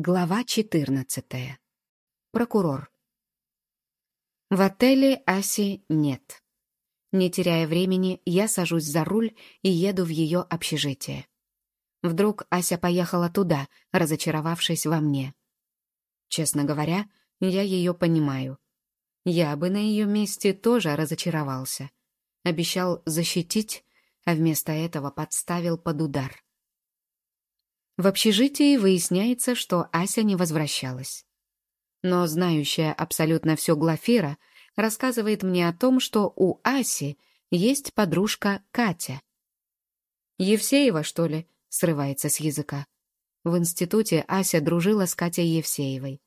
Глава 14. Прокурор. В отеле Аси нет. Не теряя времени, я сажусь за руль и еду в ее общежитие. Вдруг Ася поехала туда, разочаровавшись во мне. Честно говоря, я ее понимаю. Я бы на ее месте тоже разочаровался. Обещал защитить, а вместо этого подставил под удар. В общежитии выясняется, что Ася не возвращалась. Но знающая абсолютно все Глафира рассказывает мне о том, что у Аси есть подружка Катя. «Евсеева, что ли?» — срывается с языка. В институте Ася дружила с Катей Евсеевой.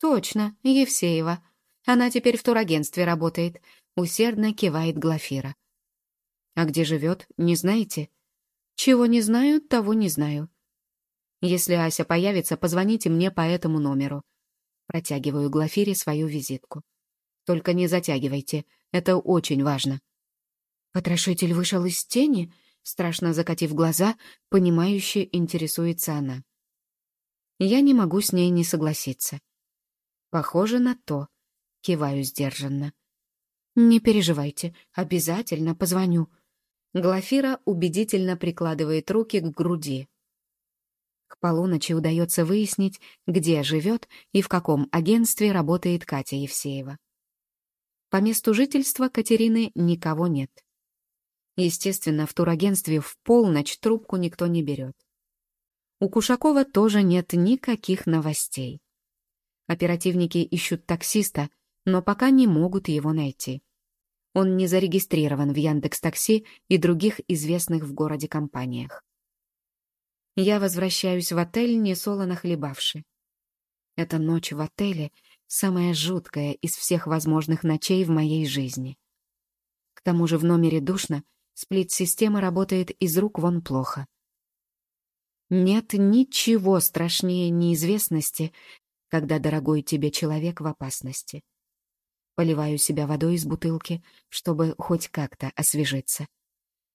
«Точно, Евсеева. Она теперь в турагентстве работает», — усердно кивает Глафира. «А где живет, не знаете?» «Чего не знаю, того не знаю. Если Ася появится, позвоните мне по этому номеру. Протягиваю Глафире свою визитку. Только не затягивайте, это очень важно. Потрошитель вышел из тени, страшно закатив глаза, понимающе интересуется она. Я не могу с ней не согласиться. Похоже на то. Киваю сдержанно. «Не переживайте, обязательно позвоню». Глафира убедительно прикладывает руки к груди. Полуночи удается выяснить, где живет и в каком агентстве работает Катя Евсеева. По месту жительства Катерины никого нет. Естественно, в турагентстве в полночь трубку никто не берет. У Кушакова тоже нет никаких новостей. Оперативники ищут таксиста, но пока не могут его найти. Он не зарегистрирован в Яндекс.Такси и других известных в городе компаниях. Я возвращаюсь в отель, несолоно хлебавши. Эта ночь в отеле — самая жуткая из всех возможных ночей в моей жизни. К тому же в номере душно, сплит-система работает из рук вон плохо. Нет ничего страшнее неизвестности, когда дорогой тебе человек в опасности. Поливаю себя водой из бутылки, чтобы хоть как-то освежиться.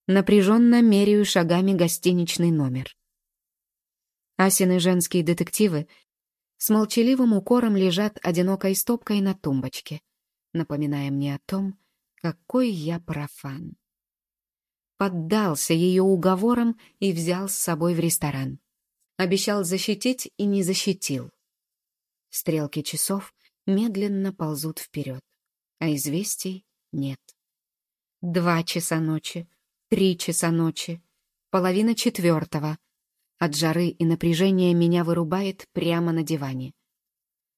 Напряженно меряю шагами гостиничный номер. Асины женские детективы с молчаливым укором лежат одинокой стопкой на тумбочке, напоминая мне о том, какой я профан. Поддался ее уговорам и взял с собой в ресторан. Обещал защитить и не защитил. Стрелки часов медленно ползут вперед, а известий нет. Два часа ночи, три часа ночи, половина четвертого — от жары и напряжения меня вырубает прямо на диване.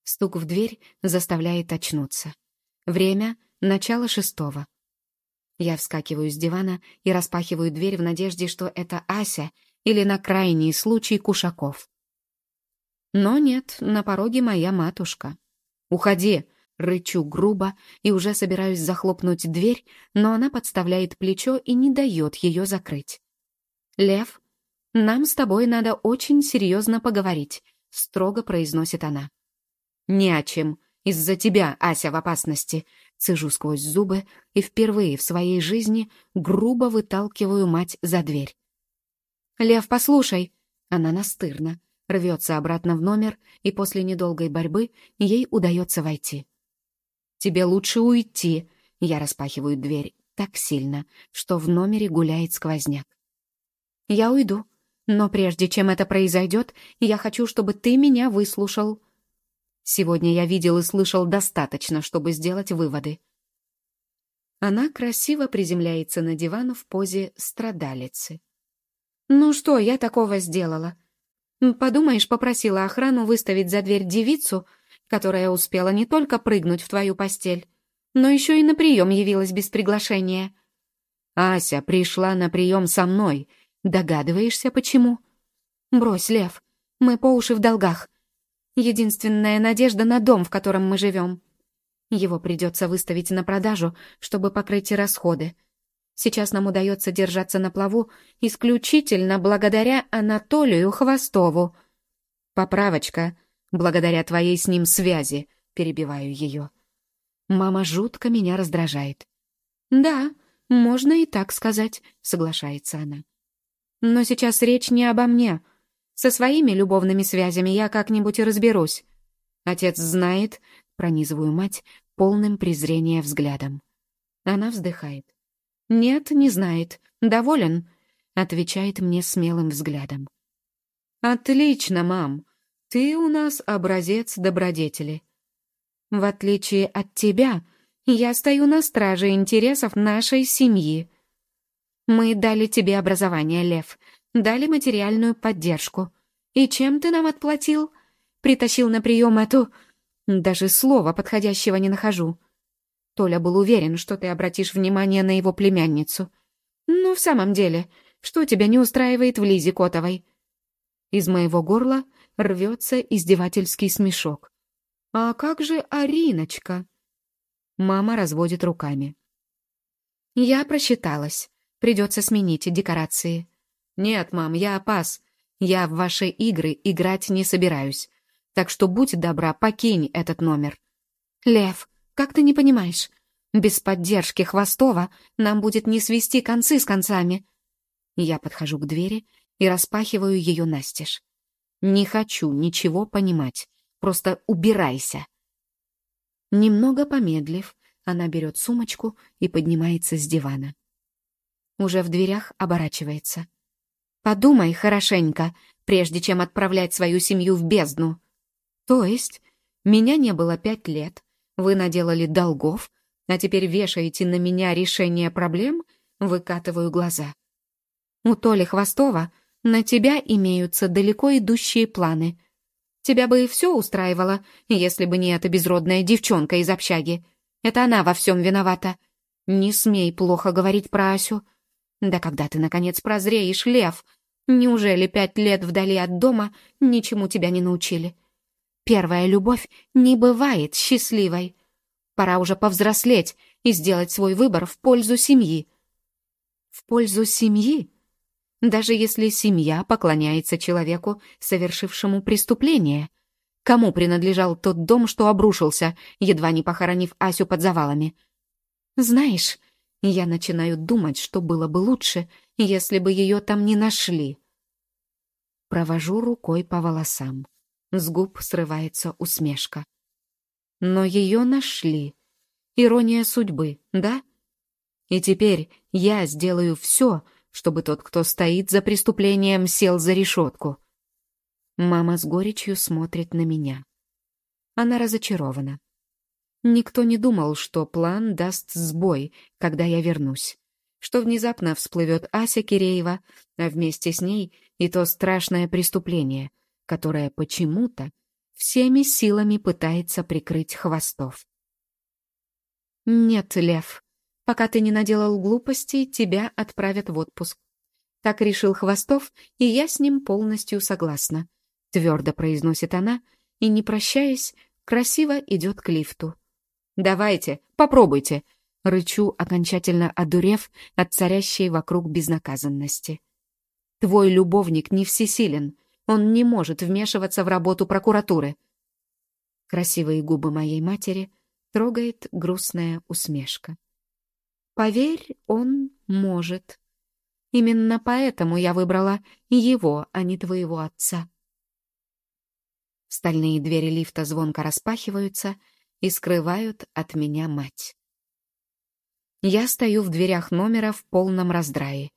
Стук в дверь заставляет очнуться. Время — начало шестого. Я вскакиваю с дивана и распахиваю дверь в надежде, что это Ася или, на крайний случай, Кушаков. Но нет, на пороге моя матушка. «Уходи!» — рычу грубо и уже собираюсь захлопнуть дверь, но она подставляет плечо и не дает ее закрыть. Лев «Нам с тобой надо очень серьезно поговорить», — строго произносит она. «Не о чем. Из-за тебя Ася в опасности». Цежу сквозь зубы и впервые в своей жизни грубо выталкиваю мать за дверь. «Лев, послушай!» Она настырна, рвется обратно в номер, и после недолгой борьбы ей удается войти. «Тебе лучше уйти», — я распахиваю дверь так сильно, что в номере гуляет сквозняк. «Я уйду», но прежде чем это произойдет, я хочу, чтобы ты меня выслушал. Сегодня я видел и слышал достаточно, чтобы сделать выводы. Она красиво приземляется на диван в позе страдалицы. «Ну что я такого сделала? Подумаешь, попросила охрану выставить за дверь девицу, которая успела не только прыгнуть в твою постель, но еще и на прием явилась без приглашения». «Ася пришла на прием со мной», Догадываешься, почему? Брось, Лев, мы по уши в долгах. Единственная надежда на дом, в котором мы живем. Его придется выставить на продажу, чтобы покрыть расходы. Сейчас нам удается держаться на плаву исключительно благодаря Анатолию Хвостову. Поправочка, благодаря твоей с ним связи, перебиваю ее. Мама жутко меня раздражает. Да, можно и так сказать, соглашается она. Но сейчас речь не обо мне. Со своими любовными связями я как-нибудь и разберусь. Отец знает, пронизываю мать полным презрения взглядом. Она вздыхает. «Нет, не знает. Доволен?» Отвечает мне смелым взглядом. «Отлично, мам. Ты у нас образец добродетели. В отличие от тебя, я стою на страже интересов нашей семьи. Мы дали тебе образование, Лев, дали материальную поддержку. И чем ты нам отплатил? Притащил на прием эту... Даже слова подходящего не нахожу. Толя был уверен, что ты обратишь внимание на его племянницу. Ну, в самом деле, что тебя не устраивает в Лизе Котовой? Из моего горла рвется издевательский смешок. «А как же Ариночка?» Мама разводит руками. «Я просчиталась. Придется сменить декорации». «Нет, мам, я пас. Я в ваши игры играть не собираюсь. Так что будь добра, покинь этот номер». «Лев, как ты не понимаешь? Без поддержки Хвостова нам будет не свести концы с концами». Я подхожу к двери и распахиваю ее настежь. Не хочу ничего понимать. Просто убирайся. Немного помедлив, она берет сумочку и поднимается с дивана. Уже в дверях оборачивается. «Подумай хорошенько, прежде чем отправлять свою семью в бездну. То есть, меня не было пять лет, вы наделали долгов, а теперь вешаете на меня решение проблем?» Выкатываю глаза. У Толи Хвостова на тебя имеются далеко идущие планы. Тебя бы и все устраивало, если бы не эта безродная девчонка из общаги. Это она во всем виновата. Не смей плохо говорить про Асю. Да когда ты, наконец, прозреешь, Лев? Неужели пять лет вдали от дома ничему тебя не научили? Первая любовь не бывает счастливой. Пора уже повзрослеть и сделать свой выбор в пользу семьи. В пользу семьи? даже если семья поклоняется человеку, совершившему преступление. Кому принадлежал тот дом, что обрушился, едва не похоронив Асю под завалами? Знаешь, я начинаю думать, что было бы лучше, если бы ее там не нашли. Провожу рукой по волосам. С губ срывается усмешка. Но ее нашли. Ирония судьбы, да? И теперь я сделаю все, чтобы тот, кто стоит за преступлением, сел за решетку. Мама с горечью смотрит на меня. Она разочарована. Никто не думал, что план даст сбой, когда я вернусь. Что внезапно всплывет Ася Киреева, а вместе с ней и то страшное преступление, которое почему-то всеми силами пытается прикрыть Хвостов. «Нет, Лев, Пока ты не наделал глупостей, тебя отправят в отпуск. Так решил Хвостов, и я с ним полностью согласна. Твердо произносит она и, не прощаясь, красиво идет к лифту. «Давайте, попробуйте!» — рычу, окончательно одурев от царящей вокруг безнаказанности. «Твой любовник не всесилен, он не может вмешиваться в работу прокуратуры». Красивые губы моей матери трогает грустная усмешка. Поверь, он может. Именно поэтому я выбрала его, а не твоего отца. Стальные двери лифта звонко распахиваются и скрывают от меня мать. Я стою в дверях номера в полном раздрае.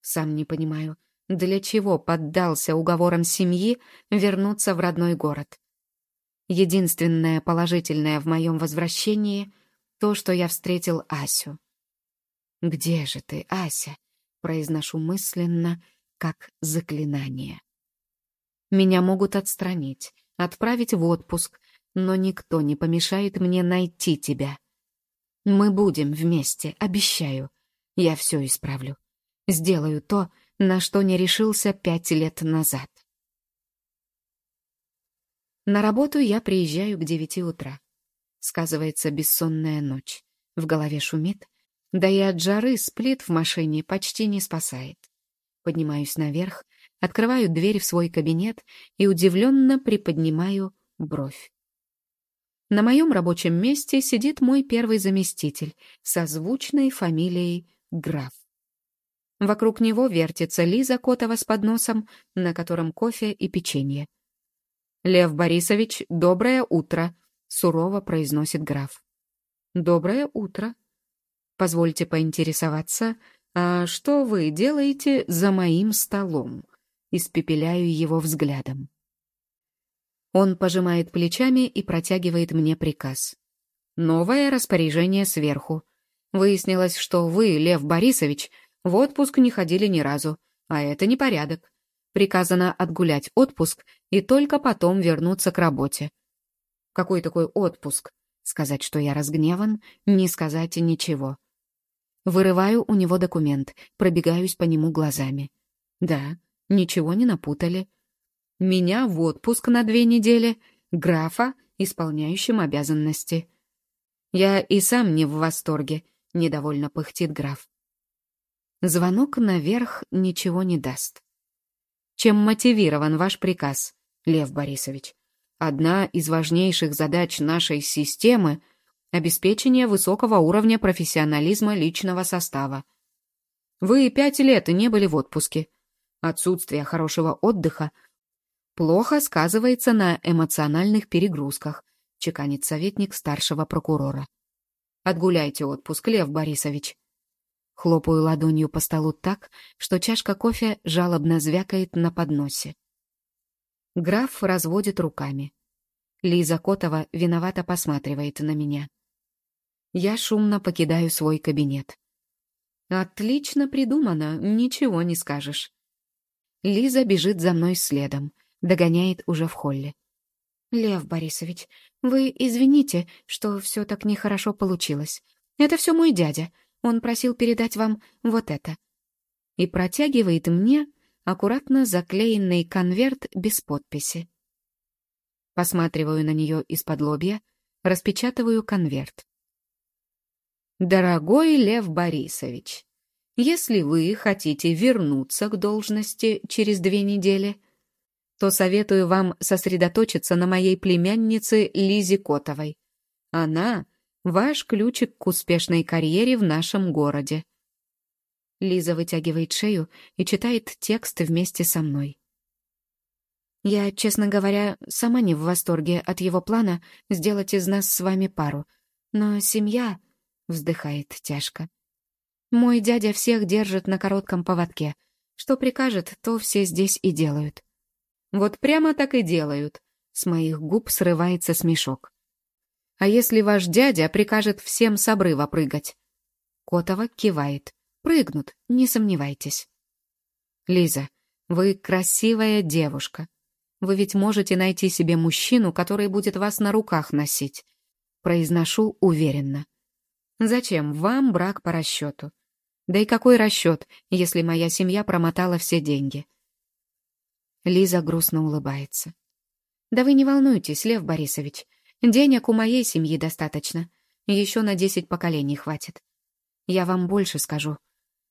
Сам не понимаю, для чего поддался уговорам семьи вернуться в родной город. Единственное положительное в моем возвращении — то, что я встретил Асю. «Где же ты, Ася?» — произношу мысленно, как заклинание. Меня могут отстранить, отправить в отпуск, но никто не помешает мне найти тебя. Мы будем вместе, обещаю. Я все исправлю. Сделаю то, на что не решился пять лет назад. На работу я приезжаю к девяти утра. Сказывается бессонная ночь. В голове шумит, да и от жары сплит в машине почти не спасает. Поднимаюсь наверх, открываю дверь в свой кабинет и удивленно приподнимаю бровь. На моем рабочем месте сидит мой первый заместитель со звучной фамилией Граф. Вокруг него вертится Лиза Котова с подносом, на котором кофе и печенье. «Лев Борисович, доброе утро», — сурово произносит граф. «Доброе утро. Позвольте поинтересоваться, а что вы делаете за моим столом?» Испепеляю его взглядом. Он пожимает плечами и протягивает мне приказ. Новое распоряжение сверху. Выяснилось, что вы, Лев Борисович, в отпуск не ходили ни разу, а это непорядок. Приказано отгулять отпуск и только потом вернуться к работе. Какой такой отпуск? Сказать, что я разгневан, не сказать ничего. Вырываю у него документ, пробегаюсь по нему глазами. Да, ничего не напутали. Меня в отпуск на две недели, графа, исполняющим обязанности. Я и сам не в восторге, недовольно пыхтит граф. Звонок наверх ничего не даст. Чем мотивирован ваш приказ, Лев Борисович? Одна из важнейших задач нашей системы — обеспечение высокого уровня профессионализма личного состава. Вы пять лет не были в отпуске. Отсутствие хорошего отдыха плохо сказывается на эмоциональных перегрузках, чеканит советник старшего прокурора. Отгуляйте отпуск, Лев Борисович. Хлопаю ладонью по столу так, что чашка кофе жалобно звякает на подносе. Граф разводит руками. Лиза Котова виновато посматривает на меня. Я шумно покидаю свой кабинет. Отлично придумано, ничего не скажешь. Лиза бежит за мной следом, догоняет уже в холле. «Лев Борисович, вы извините, что все так нехорошо получилось. Это все мой дядя. Он просил передать вам вот это». И протягивает мне аккуратно заклеенный конверт без подписи. Посматриваю на нее из-под лобья, распечатываю конверт. «Дорогой Лев Борисович, если вы хотите вернуться к должности через две недели, то советую вам сосредоточиться на моей племяннице Лизе Котовой. Она — ваш ключик к успешной карьере в нашем городе. Лиза вытягивает шею и читает текст вместе со мной. Я, честно говоря, сама не в восторге от его плана сделать из нас с вами пару. Но семья... — вздыхает тяжко. Мой дядя всех держит на коротком поводке. Что прикажет, то все здесь и делают. Вот прямо так и делают. С моих губ срывается смешок. А если ваш дядя прикажет всем с обрыва прыгать? Котова кивает. Прыгнут, не сомневайтесь. Лиза, вы красивая девушка. Вы ведь можете найти себе мужчину, который будет вас на руках носить. Произношу уверенно. Зачем вам брак по расчету? Да и какой расчет, если моя семья промотала все деньги? Лиза грустно улыбается. «Да вы не волнуйтесь, Лев Борисович. Денег у моей семьи достаточно. Еще на десять поколений хватит. Я вам больше скажу.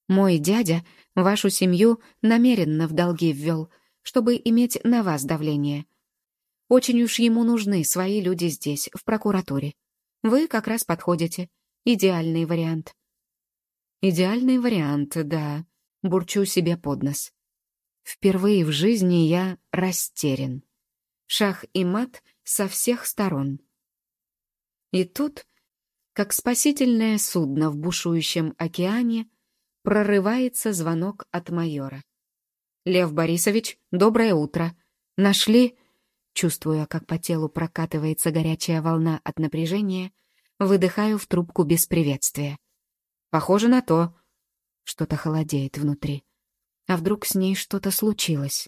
Мой дядя вашу семью намеренно в долги ввел, чтобы иметь на вас давление. Очень уж ему нужны свои люди здесь, в прокуратуре. Вы как раз подходите. Идеальный вариант». «Идеальный вариант, да», — бурчу себе под нос. Впервые в жизни я растерян. Шах и мат со всех сторон. И тут, как спасительное судно в бушующем океане, прорывается звонок от майора. «Лев Борисович, доброе утро. Нашли?» Чувствуя, как по телу прокатывается горячая волна от напряжения, выдыхаю в трубку без приветствия. «Похоже на то». Что-то холодеет внутри. А вдруг с ней что-то случилось?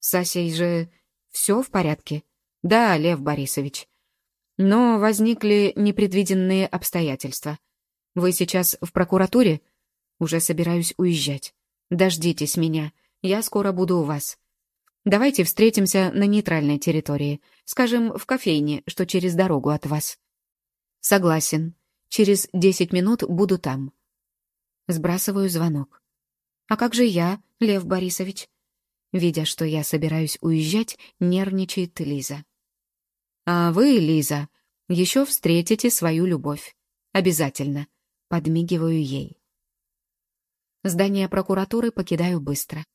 С Асей же все в порядке? Да, Лев Борисович. Но возникли непредвиденные обстоятельства. Вы сейчас в прокуратуре? Уже собираюсь уезжать. Дождитесь меня. Я скоро буду у вас. Давайте встретимся на нейтральной территории. Скажем, в кофейне, что через дорогу от вас. Согласен. Через десять минут буду там. Сбрасываю звонок. «А как же я, Лев Борисович?» Видя, что я собираюсь уезжать, нервничает Лиза. «А вы, Лиза, еще встретите свою любовь. Обязательно», — подмигиваю ей. Здание прокуратуры покидаю быстро.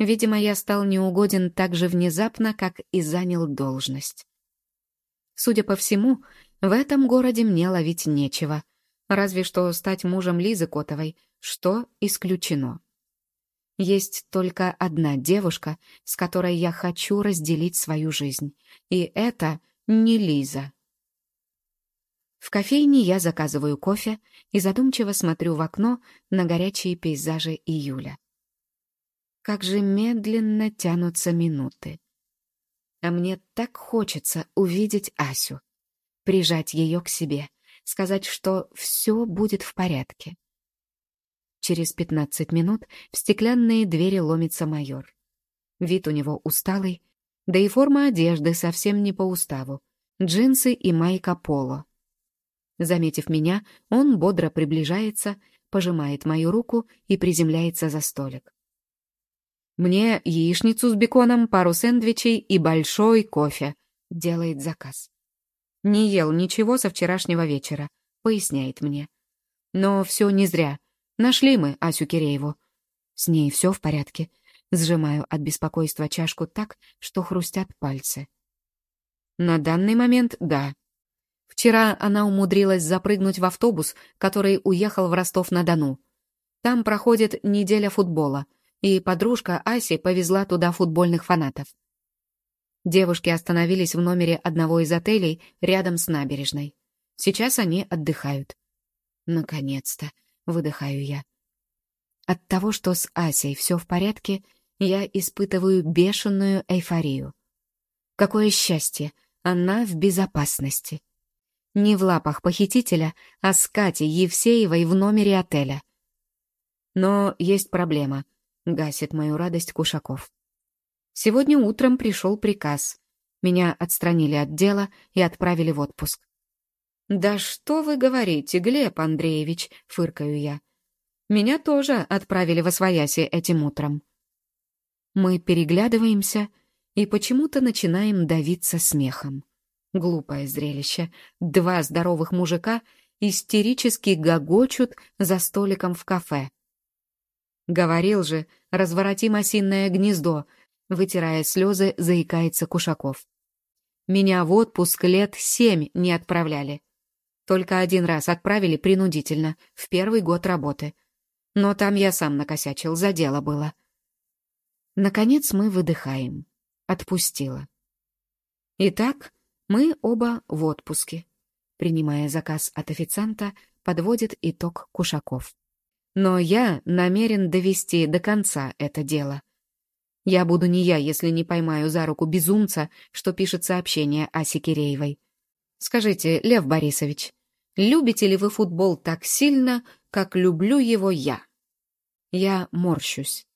Видимо, я стал неугоден так же внезапно, как и занял должность. Судя по всему, в этом городе мне ловить нечего, разве что стать мужем Лизы Котовой, что исключено. Есть только одна девушка, с которой я хочу разделить свою жизнь, и это не Лиза. В кофейне я заказываю кофе и задумчиво смотрю в окно на горячие пейзажи июля. Как же медленно тянутся минуты. А мне так хочется увидеть Асю, прижать ее к себе, сказать, что все будет в порядке. Через пятнадцать минут в стеклянные двери ломится майор. Вид у него усталый, да и форма одежды совсем не по уставу. Джинсы и майка поло. Заметив меня, он бодро приближается, пожимает мою руку и приземляется за столик. «Мне яичницу с беконом, пару сэндвичей и большой кофе», — делает заказ. «Не ел ничего со вчерашнего вечера», — поясняет мне. «Но все не зря. Нашли мы Асю Кирееву. С ней все в порядке». Сжимаю от беспокойства чашку так, что хрустят пальцы. «На данный момент — да», Вчера она умудрилась запрыгнуть в автобус, который уехал в Ростов-на-Дону. Там проходит неделя футбола, и подружка Аси повезла туда футбольных фанатов. Девушки остановились в номере одного из отелей рядом с набережной. Сейчас они отдыхают. Наконец-то, выдыхаю я. От того, что с Асей все в порядке, я испытываю бешеную эйфорию. Какое счастье! Она в безопасности. Не в лапах похитителя, а с Катей Евсеевой в номере отеля. Но есть проблема, гасит мою радость Кушаков. Сегодня утром пришел приказ. Меня отстранили от дела и отправили в отпуск. «Да что вы говорите, Глеб Андреевич?» — фыркаю я. «Меня тоже отправили в Освояси этим утром». Мы переглядываемся и почему-то начинаем давиться смехом. Глупое зрелище. Два здоровых мужика истерически гогочут за столиком в кафе. Говорил же, разворотим осиное гнездо, вытирая слезы, заикается Кушаков. Меня в отпуск лет семь не отправляли. Только один раз отправили принудительно, в первый год работы. Но там я сам накосячил, за дело было. Наконец мы выдыхаем. Отпустила. Итак, мы оба в отпуске. Принимая заказ от официанта, подводит итог Кушаков. Но я намерен довести до конца это дело. Я буду не я, если не поймаю за руку безумца, что пишет сообщение о Киреевой. Скажите, Лев Борисович, любите ли вы футбол так сильно, как люблю его я? Я морщусь.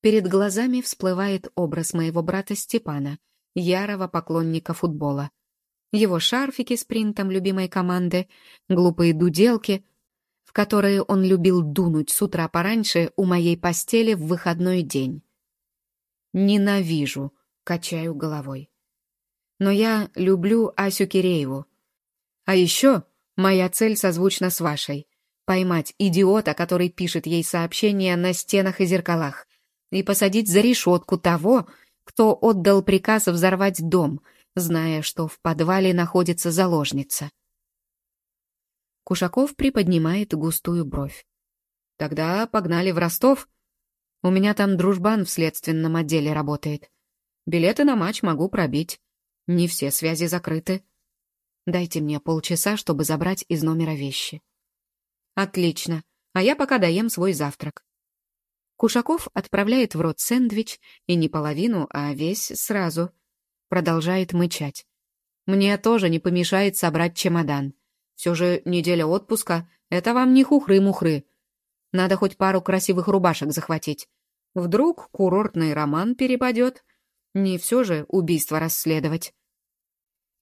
Перед глазами всплывает образ моего брата Степана, ярого поклонника футбола его шарфики с принтом любимой команды, глупые дуделки, в которые он любил дунуть с утра пораньше у моей постели в выходной день. Ненавижу, качаю головой. Но я люблю Асю Кирееву. А еще моя цель созвучна с вашей — поймать идиота, который пишет ей сообщения на стенах и зеркалах, и посадить за решетку того, кто отдал приказ взорвать дом — зная, что в подвале находится заложница. Кушаков приподнимает густую бровь. «Тогда погнали в Ростов. У меня там дружбан в следственном отделе работает. Билеты на матч могу пробить. Не все связи закрыты. Дайте мне полчаса, чтобы забрать из номера вещи». «Отлично. А я пока доем свой завтрак». Кушаков отправляет в рот сэндвич, и не половину, а весь сразу — продолжает мычать. Мне тоже не помешает собрать чемодан. Все же неделя отпуска — это вам не хухры-мухры. Надо хоть пару красивых рубашек захватить. Вдруг курортный роман перепадет. Не все же убийство расследовать.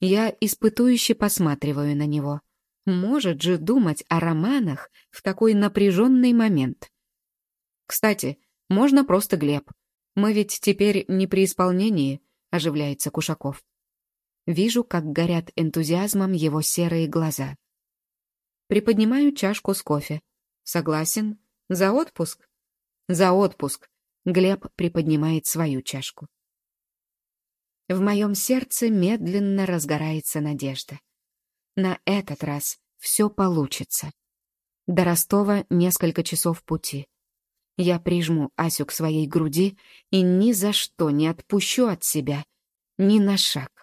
Я испытующе посматриваю на него. Может же думать о романах в такой напряженный момент. Кстати, можно просто Глеб. Мы ведь теперь не при исполнении, — оживляется Кушаков. Вижу, как горят энтузиазмом его серые глаза. Приподнимаю чашку с кофе. Согласен. За отпуск. За отпуск Глеб приподнимает свою чашку. В моем сердце медленно разгорается надежда. На этот раз все получится. До Ростова несколько часов пути. Я прижму Асю к своей груди и ни за что не отпущу от себя ни на шаг.